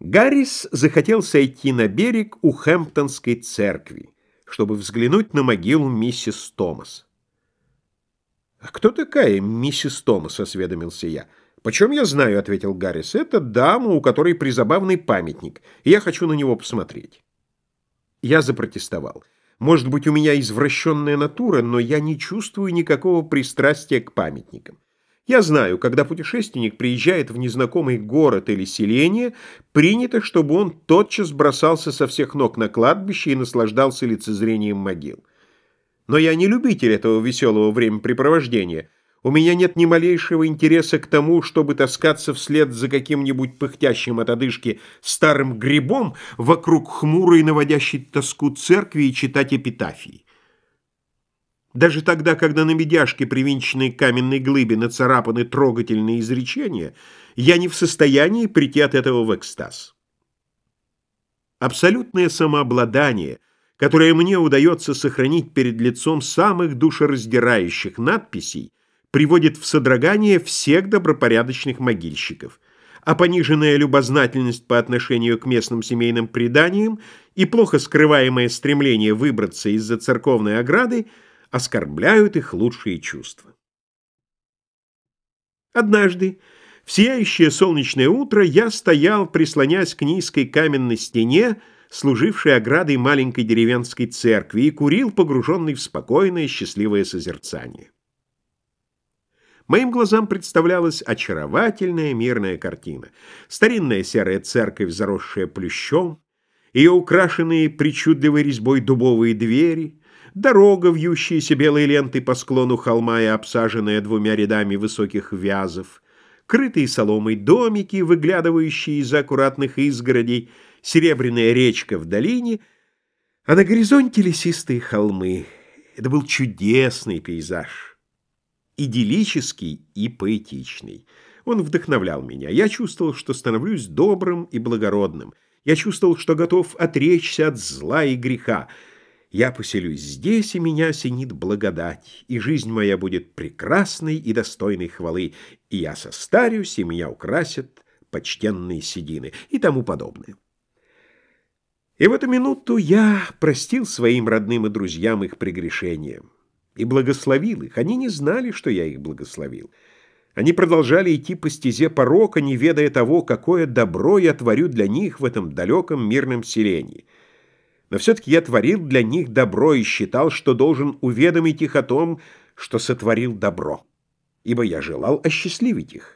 Гаррис захотел сойти на берег у Хэмптонской церкви, чтобы взглянуть на могилу миссис Томас. «А кто такая миссис Томас?» — осведомился я. «Почем я знаю?» — ответил Гаррис. «Это дама, у которой призабавный памятник, и я хочу на него посмотреть». Я запротестовал. Может быть, у меня извращенная натура, но я не чувствую никакого пристрастия к памятникам. Я знаю, когда путешественник приезжает в незнакомый город или селение, принято, чтобы он тотчас бросался со всех ног на кладбище и наслаждался лицезрением могил. Но я не любитель этого веселого времяпрепровождения. У меня нет ни малейшего интереса к тому, чтобы таскаться вслед за каким-нибудь пыхтящим от одышки старым грибом вокруг хмурой наводящей тоску церкви и читать эпитафии. Даже тогда, когда на медяшке, привинченной к каменной глыбе, нацарапаны трогательные изречения, я не в состоянии прийти от этого в экстаз. Абсолютное самообладание, которое мне удается сохранить перед лицом самых душераздирающих надписей, приводит в содрогание всех добропорядочных могильщиков, а пониженная любознательность по отношению к местным семейным преданиям и плохо скрываемое стремление выбраться из-за церковной ограды – оскорбляют их лучшие чувства. Однажды, в сияющее солнечное утро, я стоял, прислонясь к низкой каменной стене, служившей оградой маленькой деревенской церкви, и курил, погруженный в спокойное, счастливое созерцание. Моим глазам представлялась очаровательная мирная картина. Старинная серая церковь, заросшая плющом, ее украшенные причудливой резьбой дубовые двери — дорога, вьющаяся белой лентой по склону холма и обсаженная двумя рядами высоких вязов, крытые соломой домики, выглядывающие из аккуратных изгородей, серебряная речка в долине, а на горизонте лесистые холмы. Это был чудесный пейзаж, идиллический и поэтичный. Он вдохновлял меня. Я чувствовал, что становлюсь добрым и благородным. Я чувствовал, что готов отречься от зла и греха. Я поселюсь здесь, и меня осенит благодать, и жизнь моя будет прекрасной и достойной хвалы, и я состарюсь, и меня украсят почтенные седины и тому подобное. И в эту минуту я простил своим родным и друзьям их прегрешения и благословил их. Они не знали, что я их благословил. Они продолжали идти по стезе порока, не ведая того, какое добро я творю для них в этом далеком мирном селении. Но все-таки я творил для них добро и считал, что должен уведомить их о том, что сотворил добро, ибо я желал осчастливить их.